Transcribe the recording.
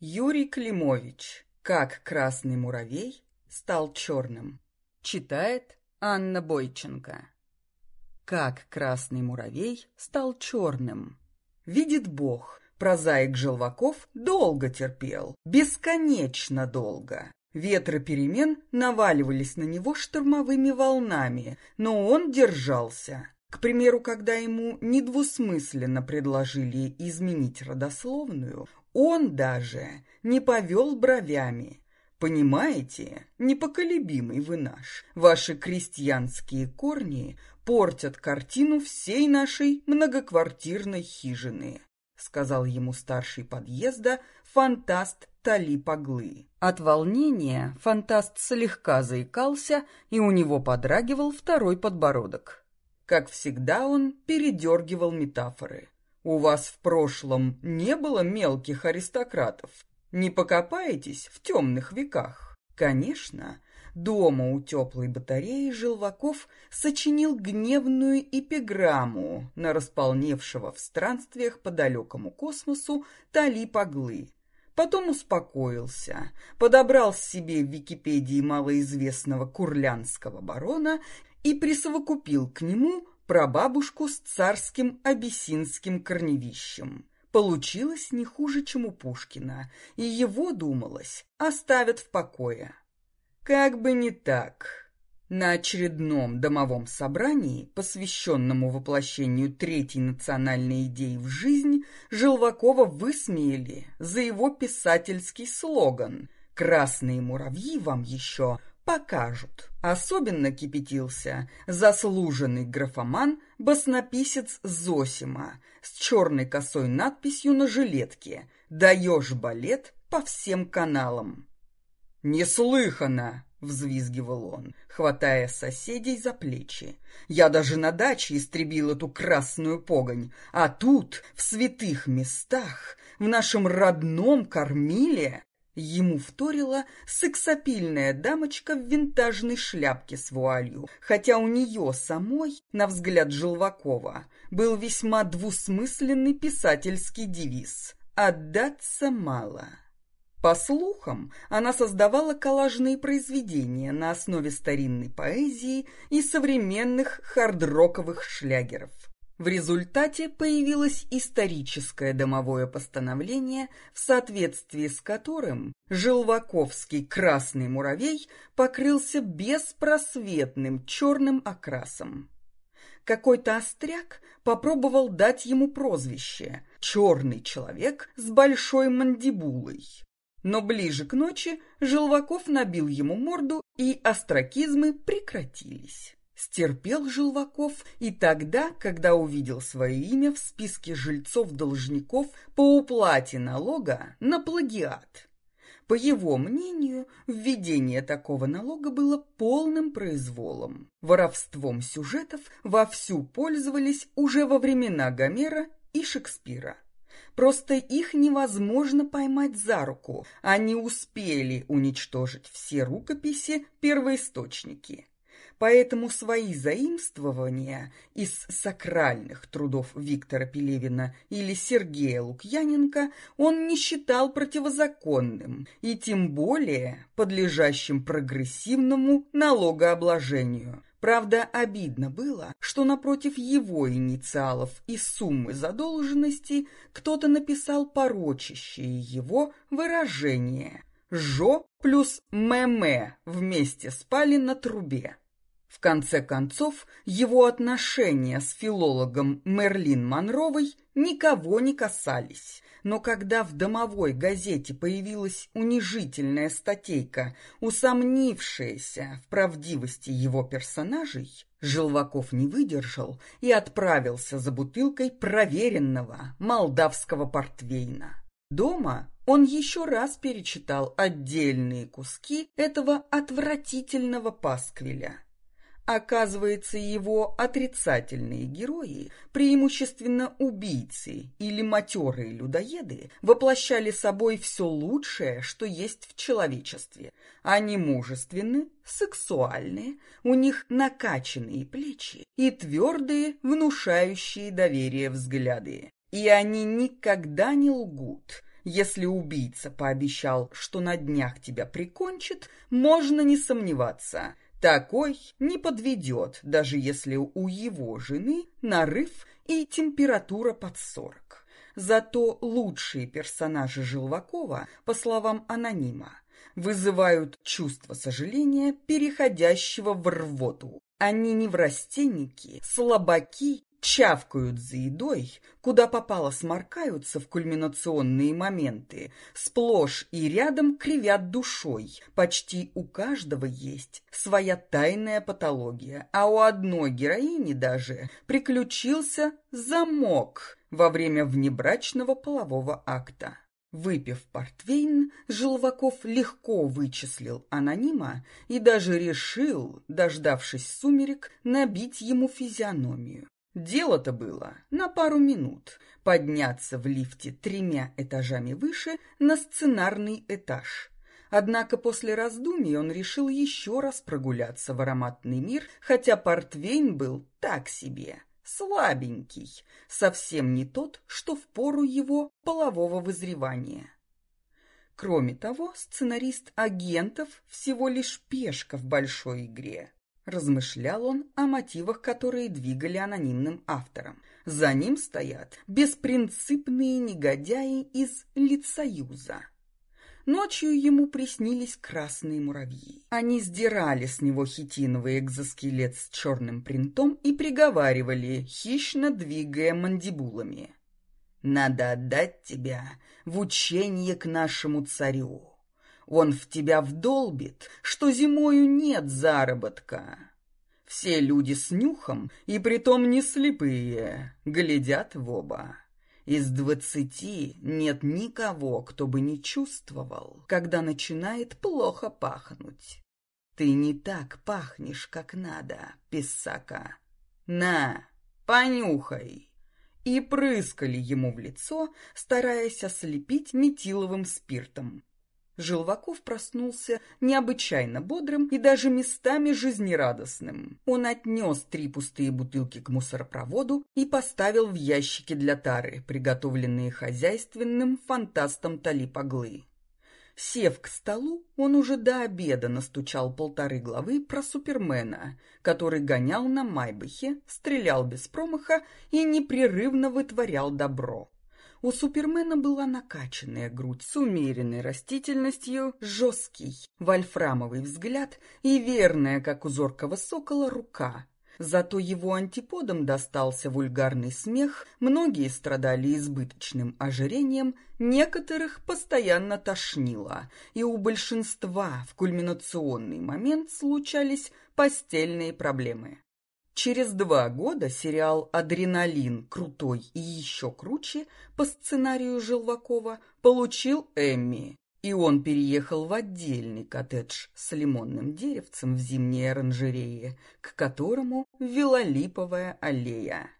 Юрий Климович. Как красный муравей стал черным. Читает Анна Бойченко. Как красный муравей стал черным. Видит Бог, прозаик Желваков долго терпел, бесконечно долго. Ветры перемен наваливались на него штормовыми волнами, но он держался. К примеру, когда ему недвусмысленно предложили изменить родословную, он даже не повел бровями. Понимаете, непоколебимый вы наш. Ваши крестьянские корни портят картину всей нашей многоквартирной хижины, сказал ему старший подъезда фантаст Талип Аглы. От волнения фантаст слегка заикался, и у него подрагивал второй подбородок. Как всегда он передергивал метафоры. У вас в прошлом не было мелких аристократов? Не покопаетесь в темных веках? Конечно, дома у теплой батареи Желваков сочинил гневную эпиграмму на располневшего в странствиях по далекому космосу Талипаглы. Потом успокоился, подобрал себе в Википедии малоизвестного курлянского барона и присовокупил к нему прабабушку с царским абиссинским корневищем. Получилось не хуже, чем у Пушкина, и его, думалось, оставят в покое. Как бы не так. На очередном домовом собрании, посвященному воплощению третьей национальной идеи в жизнь, Желвакова высмеяли за его писательский слоган «Красные муравьи вам еще покажут. Особенно кипятился заслуженный графоман, баснописец Зосима с черной косой надписью на жилетке «Даешь балет по всем каналам». «Неслыханно!» — взвизгивал он, хватая соседей за плечи. «Я даже на даче истребил эту красную погонь, а тут, в святых местах, в нашем родном Кормиле, Ему вторила сексапильная дамочка в винтажной шляпке с вуалью, хотя у нее самой, на взгляд Желвакова, был весьма двусмысленный писательский девиз «Отдаться мало». По слухам, она создавала коллажные произведения на основе старинной поэзии и современных хардроковых шлягеров. В результате появилось историческое домовое постановление, в соответствии с которым Желваковский красный муравей покрылся беспросветным черным окрасом. Какой-то остряк попробовал дать ему прозвище «Черный человек с большой мандибулой». Но ближе к ночи Желваков набил ему морду, и остракизмы прекратились. Стерпел Желваков и тогда, когда увидел свое имя в списке жильцов-должников по уплате налога на плагиат. По его мнению, введение такого налога было полным произволом. Воровством сюжетов вовсю пользовались уже во времена Гомера и Шекспира. Просто их невозможно поймать за руку, они успели уничтожить все рукописи, первоисточники поэтому свои заимствования из сакральных трудов Виктора Пелевина или Сергея Лукьяненко он не считал противозаконным и тем более подлежащим прогрессивному налогообложению. Правда, обидно было, что напротив его инициалов и суммы задолженности кто-то написал порочащее его выражение «Жо плюс ММ вместе спали на трубе». В конце концов, его отношения с филологом Мерлин Монровой никого не касались. Но когда в домовой газете появилась унижительная статейка, усомнившаяся в правдивости его персонажей, Желваков не выдержал и отправился за бутылкой проверенного молдавского портвейна. Дома он еще раз перечитал отдельные куски этого отвратительного пасквиля. Оказывается, его отрицательные герои, преимущественно убийцы или матерые людоеды, воплощали собой все лучшее, что есть в человечестве. Они мужественны, сексуальные, у них накачанные плечи и твердые, внушающие доверие взгляды. И они никогда не лгут – Если убийца пообещал, что на днях тебя прикончит, можно не сомневаться. Такой не подведет, даже если у его жены нарыв и температура под сорок. Зато лучшие персонажи Желвакова, по словам анонима, вызывают чувство сожаления, переходящего в рвоту. Они не неврастенники, слабаки чавкают за едой, куда попало сморкаются в кульминационные моменты, сплошь и рядом кривят душой. Почти у каждого есть своя тайная патология, а у одной героини даже приключился замок во время внебрачного полового акта. Выпив портвейн, Желваков легко вычислил анонима и даже решил, дождавшись сумерек, набить ему физиономию. Дело-то было на пару минут подняться в лифте тремя этажами выше на сценарный этаж. Однако после раздумий он решил еще раз прогуляться в ароматный мир, хотя портвейн был так себе, слабенький, совсем не тот, что в пору его полового вызревания. Кроме того, сценарист агентов всего лишь пешка в большой игре. Размышлял он о мотивах, которые двигали анонимным автором. За ним стоят беспринципные негодяи из Лицоюза. Ночью ему приснились красные муравьи. Они сдирали с него хитиновый экзоскелет с черным принтом и приговаривали, хищно двигая мандибулами. «Надо отдать тебя в учение к нашему царю. Он в тебя вдолбит, что зимою нет заработка. Все люди с нюхом, и притом не слепые, глядят в оба. Из двадцати нет никого, кто бы не чувствовал, когда начинает плохо пахнуть. Ты не так пахнешь, как надо, писака. На, понюхай. И прыскали ему в лицо, стараясь ослепить метиловым спиртом. Желваков проснулся необычайно бодрым и даже местами жизнерадостным. Он отнес три пустые бутылки к мусоропроводу и поставил в ящики для тары, приготовленные хозяйственным фантастом Талипоглы. Сев к столу, он уже до обеда настучал полторы главы про Супермена, который гонял на Майбахе, стрелял без промаха и непрерывно вытворял добро. У Супермена была накачанная грудь с умеренной растительностью, жесткий, вольфрамовый взгляд и верная, как у зоркого сокола, рука. Зато его антиподом достался вульгарный смех, многие страдали избыточным ожирением, некоторых постоянно тошнило, и у большинства в кульминационный момент случались постельные проблемы. Через два года сериал «Адреналин. Крутой и еще круче» по сценарию Желвакова получил Эмми, и он переехал в отдельный коттедж с лимонным деревцем в зимней оранжерее, к которому вела липовая аллея.